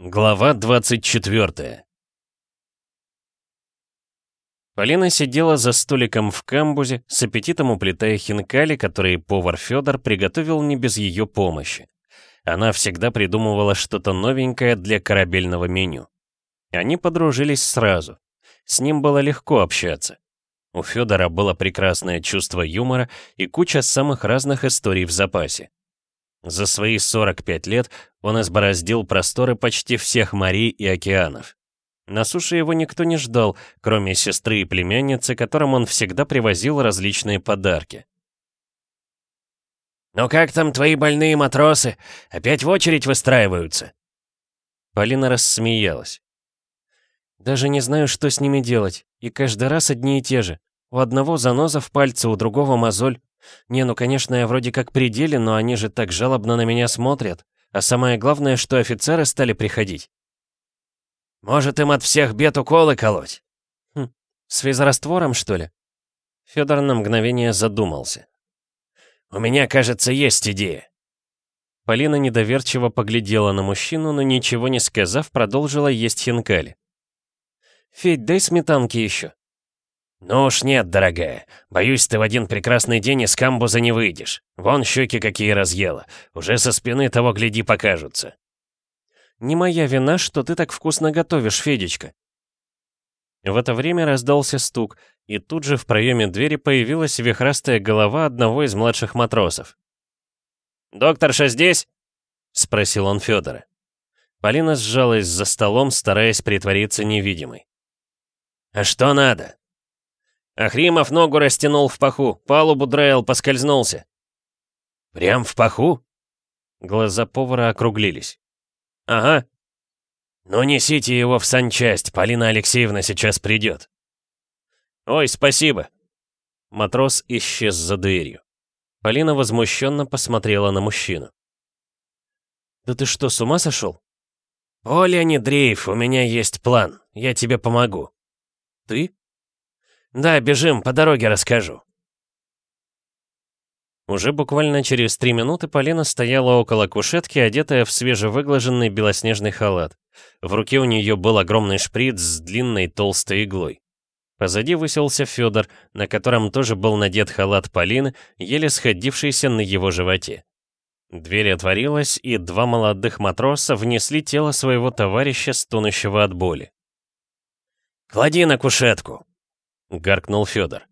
Глава 24 Полина сидела за столиком в камбузе, с аппетитом уплетая хинкали, которые повар Федор приготовил не без ее помощи. Она всегда придумывала что-то новенькое для корабельного меню. Они подружились сразу. С ним было легко общаться. У Федора было прекрасное чувство юмора и куча самых разных историй в запасе. За свои 45 лет он избороздил просторы почти всех морей и океанов. На суше его никто не ждал, кроме сестры и племянницы, которым он всегда привозил различные подарки. «Ну как там твои больные матросы? Опять в очередь выстраиваются?» Полина рассмеялась. «Даже не знаю, что с ними делать, и каждый раз одни и те же. У одного заноза в пальце, у другого мозоль. Не, ну конечно, я вроде как при деле, но они же так жалобно на меня смотрят. А самое главное, что офицеры стали приходить. Может, им от всех бед уколы колоть? Хм, с физраствором, что ли? Федор на мгновение задумался. У меня, кажется, есть идея. Полина недоверчиво поглядела на мужчину, но ничего не сказав, продолжила есть хинкали. «Федь, дай сметанки еще». «Ну уж нет, дорогая. Боюсь, ты в один прекрасный день из камбуза не выйдешь. Вон щеки какие разъела. Уже со спины того гляди покажутся». «Не моя вина, что ты так вкусно готовишь, Федечка». В это время раздался стук, и тут же в проеме двери появилась вихрастая голова одного из младших матросов. «Докторша здесь?» — спросил он Федора. Полина сжалась за столом, стараясь притвориться невидимой. «А что надо?» Ахримов ногу растянул в паху, палубу драил, поскользнулся. «Прям в паху?» Глаза повара округлились. «Ага». «Ну несите его в санчасть, Полина Алексеевна сейчас придет». «Ой, спасибо». Матрос исчез за дверью. Полина возмущенно посмотрела на мужчину. «Да ты что, с ума сошел?» «Оля, не дрейф, у меня есть план. Я тебе помогу». «Ты?» «Да, бежим, по дороге расскажу». Уже буквально через три минуты Полина стояла около кушетки, одетая в свежевыглаженный белоснежный халат. В руке у нее был огромный шприц с длинной толстой иглой. Позади высился Федор, на котором тоже был надет халат Полины, еле сходившийся на его животе. Дверь отворилась, и два молодых матроса внесли тело своего товарища, стонущего от боли. «Клади на кушетку!» — гаркнул Федор.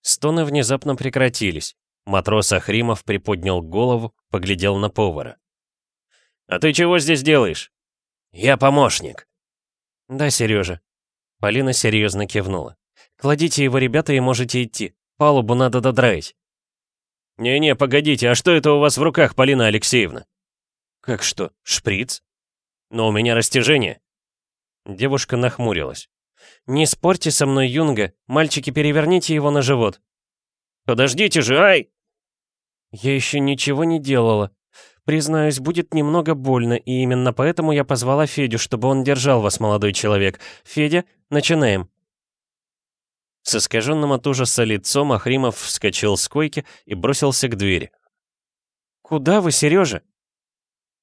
Стоны внезапно прекратились. Матрос Ахримов приподнял голову, поглядел на повара. «А ты чего здесь делаешь?» «Я помощник». «Да, Сережа». Полина серьезно кивнула. «Кладите его, ребята, и можете идти. Палубу надо додраить». «Не-не, погодите, а что это у вас в руках, Полина Алексеевна?» «Как что, шприц?» «Но у меня растяжение». Девушка нахмурилась. «Не спорьте со мной, Юнга. Мальчики, переверните его на живот». «Подождите же, ай!» «Я еще ничего не делала. Признаюсь, будет немного больно, и именно поэтому я позвала Федю, чтобы он держал вас, молодой человек. Федя, начинаем». С искаженным от ужаса лицом Ахримов вскочил с койки и бросился к двери. «Куда вы, Сережа?»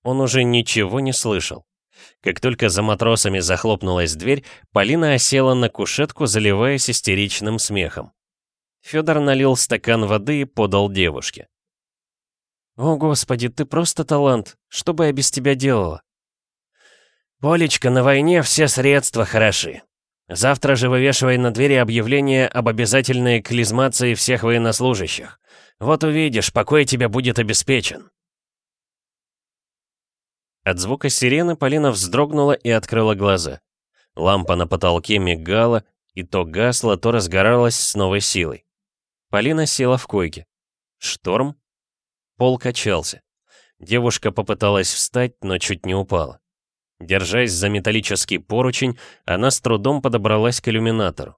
Он уже ничего не слышал. Как только за матросами захлопнулась дверь, Полина осела на кушетку, заливаясь истеричным смехом. Федор налил стакан воды и подал девушке. «О, Господи, ты просто талант! Что бы я без тебя делала?» «Полечка, на войне все средства хороши. Завтра же вывешивай на двери объявление об обязательной клизмации всех военнослужащих. Вот увидишь, покой тебе будет обеспечен». От звука сирены Полина вздрогнула и открыла глаза. Лампа на потолке мигала, и то гасла, то разгоралась с новой силой. Полина села в койке. Шторм? Пол качался. Девушка попыталась встать, но чуть не упала. Держась за металлический поручень, она с трудом подобралась к иллюминатору.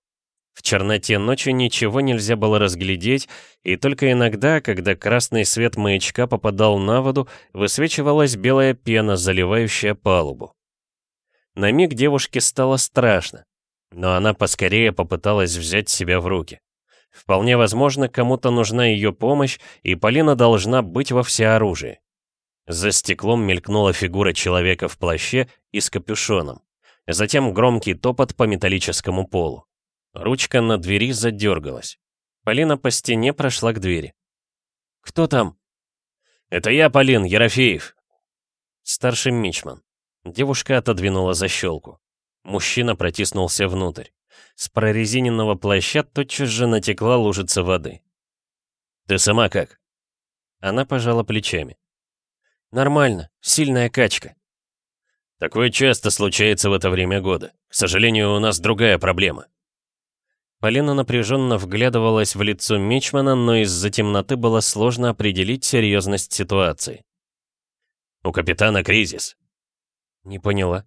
В черноте ночи ничего нельзя было разглядеть, и только иногда, когда красный свет маячка попадал на воду, высвечивалась белая пена, заливающая палубу. На миг девушке стало страшно, но она поскорее попыталась взять себя в руки. Вполне возможно, кому-то нужна ее помощь, и Полина должна быть во всеоружии. За стеклом мелькнула фигура человека в плаще и с капюшоном. Затем громкий топот по металлическому полу. Ручка на двери задергалась. Полина по стене прошла к двери. «Кто там?» «Это я, Полин, Ерофеев». Старший мичман. Девушка отодвинула защелку. Мужчина протиснулся внутрь. С прорезиненного плаща тотчас же натекла лужица воды. «Ты сама как?» Она пожала плечами. «Нормально, сильная качка». «Такое часто случается в это время года. К сожалению, у нас другая проблема». Полина напряженно вглядывалась в лицо Мичмана, но из-за темноты было сложно определить серьезность ситуации. «У капитана кризис». «Не поняла».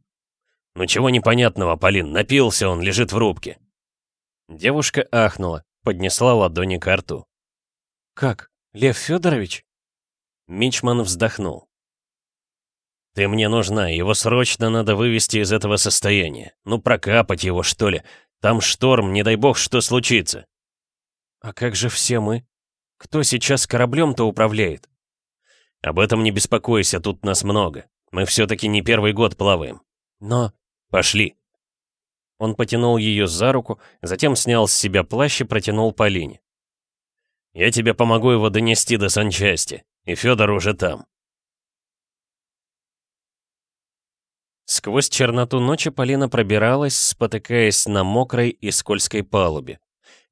«Ну чего непонятного, Полин, напился он, лежит в рубке». Девушка ахнула, поднесла ладони к рту. «Как? Лев Федорович?» Мичман вздохнул. «Ты мне нужна, его срочно надо вывести из этого состояния. Ну прокапать его, что ли. Там шторм, не дай бог, что случится». «А как же все мы? Кто сейчас кораблем-то управляет?» «Об этом не беспокойся, тут нас много. Мы все-таки не первый год плаваем. Но...» «Пошли». Он потянул ее за руку, затем снял с себя плащ и протянул Полине. «Я тебе помогу его донести до санчасти, и Федор уже там». Сквозь черноту ночи Полина пробиралась, спотыкаясь на мокрой и скользкой палубе.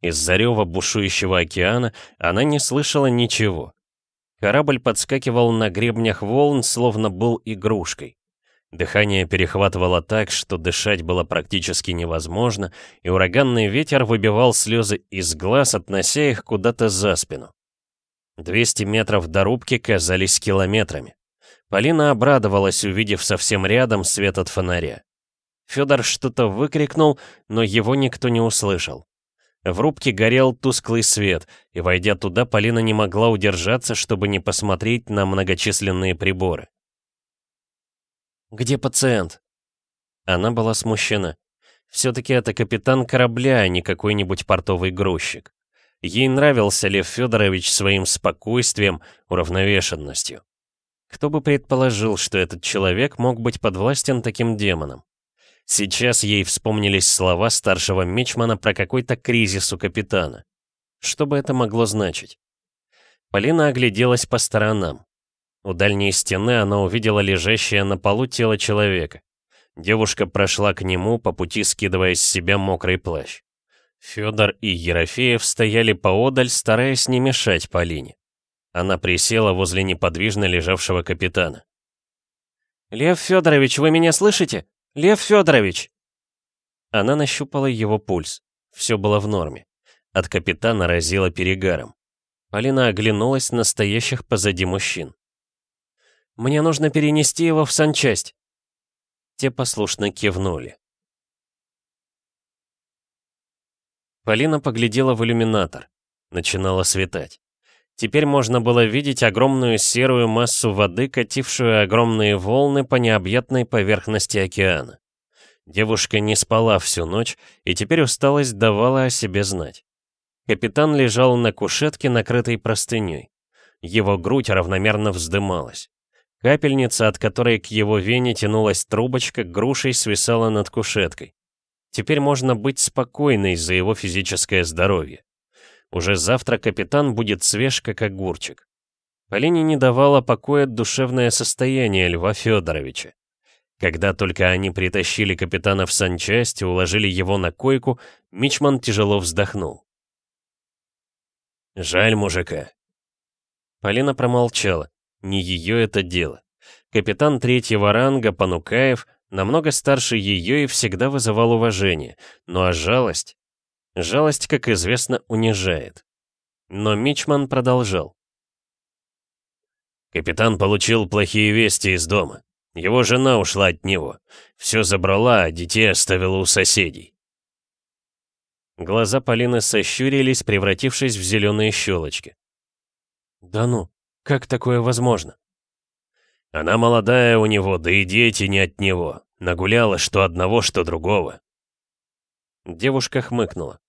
Из-за рева бушующего океана она не слышала ничего. Корабль подскакивал на гребнях волн, словно был игрушкой. Дыхание перехватывало так, что дышать было практически невозможно, и ураганный ветер выбивал слезы из глаз, относя их куда-то за спину. 200 метров до рубки казались километрами. Полина обрадовалась, увидев совсем рядом свет от фонаря. Федор что-то выкрикнул, но его никто не услышал. В рубке горел тусклый свет, и, войдя туда, Полина не могла удержаться, чтобы не посмотреть на многочисленные приборы. «Где пациент?» Она была смущена. Все-таки это капитан корабля, а не какой-нибудь портовый грузчик. Ей нравился Лев Федорович своим спокойствием, уравновешенностью. Кто бы предположил, что этот человек мог быть подвластен таким демонам? Сейчас ей вспомнились слова старшего мечмана про какой-то кризис у капитана. Что бы это могло значить? Полина огляделась по сторонам. У дальней стены она увидела лежащее на полу тело человека. Девушка прошла к нему, по пути скидывая с себя мокрый плащ. Федор и Ерофеев стояли поодаль, стараясь не мешать Полине. Она присела возле неподвижно лежавшего капитана. «Лев Федорович, вы меня слышите? Лев Федорович!» Она нащупала его пульс. Все было в норме. От капитана разило перегаром. Полина оглянулась на стоящих позади мужчин. «Мне нужно перенести его в санчасть». Те послушно кивнули. Полина поглядела в иллюминатор. Начинало светать. Теперь можно было видеть огромную серую массу воды, катившую огромные волны по необъятной поверхности океана. Девушка не спала всю ночь, и теперь усталость давала о себе знать. Капитан лежал на кушетке, накрытой простыней. Его грудь равномерно вздымалась. Капельница, от которой к его вене тянулась трубочка, грушей свисала над кушеткой. Теперь можно быть спокойной за его физическое здоровье. Уже завтра капитан будет свеж, как огурчик. Полине не давало покоя душевное состояние Льва Федоровича. Когда только они притащили капитана в санчасть и уложили его на койку, Мичман тяжело вздохнул. «Жаль мужика». Полина промолчала. Не ее это дело. Капитан третьего ранга, Панукаев, намного старше ее и всегда вызывал уважение. Ну а жалость? Жалость, как известно, унижает. Но Мичман продолжал. Капитан получил плохие вести из дома. Его жена ушла от него. Все забрала, а детей оставила у соседей. Глаза Полины сощурились, превратившись в зеленые щелочки. «Да ну, как такое возможно?» «Она молодая у него, да и дети не от него. Нагуляла что одного, что другого». Девушка хмыкнула.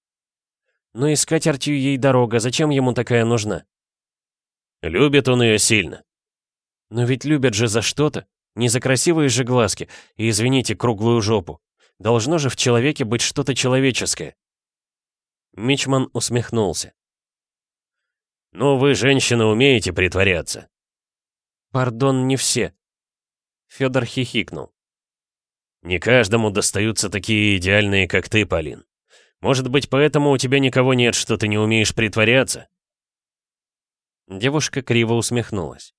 Но и с ей дорога, зачем ему такая нужна? Любит он ее сильно. Но ведь любят же за что-то. Не за красивые же глазки и, извините, круглую жопу. Должно же в человеке быть что-то человеческое. Мичман усмехнулся. «Ну, вы, женщины, умеете притворяться». «Пардон, не все». Федор хихикнул. «Не каждому достаются такие идеальные, как ты, Полин. Может быть, поэтому у тебя никого нет, что ты не умеешь притворяться?» Девушка криво усмехнулась.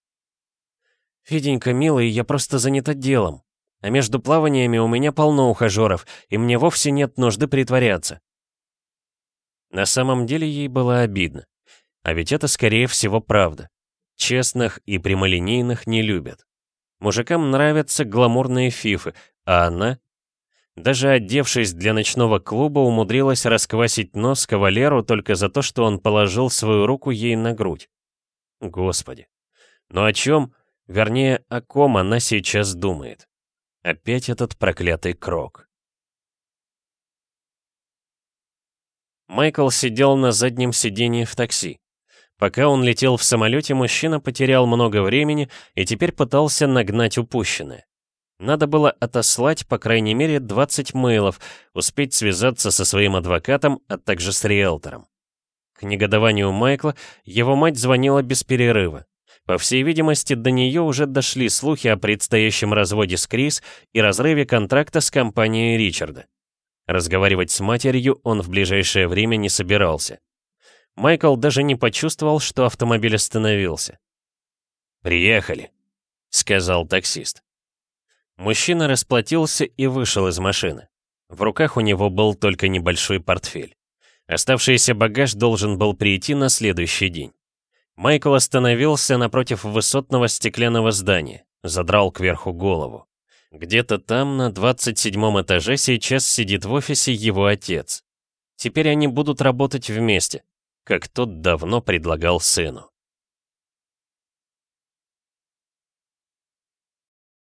«Феденька, милый, я просто занята делом. А между плаваниями у меня полно ухажеров, и мне вовсе нет нужды притворяться». На самом деле ей было обидно. А ведь это, скорее всего, правда. Честных и прямолинейных не любят. Мужикам нравятся гламурные фифы, а она даже одевшись для ночного клуба, умудрилась расквасить нос кавалеру только за то, что он положил свою руку ей на грудь. Господи. Ну о чем, вернее, о ком она сейчас думает? Опять этот проклятый крок. Майкл сидел на заднем сиденье в такси. Пока он летел в самолете, мужчина потерял много времени и теперь пытался нагнать упущенное. Надо было отослать по крайней мере 20 мейлов, успеть связаться со своим адвокатом, а также с риэлтором. К негодованию Майкла его мать звонила без перерыва. По всей видимости, до нее уже дошли слухи о предстоящем разводе с Крис и разрыве контракта с компанией Ричарда. Разговаривать с матерью он в ближайшее время не собирался. Майкл даже не почувствовал, что автомобиль остановился. «Приехали», — сказал таксист. Мужчина расплатился и вышел из машины. В руках у него был только небольшой портфель. Оставшийся багаж должен был прийти на следующий день. Майкл остановился напротив высотного стеклянного здания, задрал кверху голову. Где-то там, на 27 этаже, сейчас сидит в офисе его отец. Теперь они будут работать вместе, как тот давно предлагал сыну.